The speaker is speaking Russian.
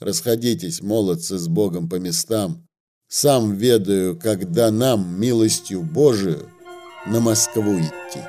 Расходитесь, молодцы, с Богом по местам. Сам ведаю, когда нам, милостью Божию, на Москву идти.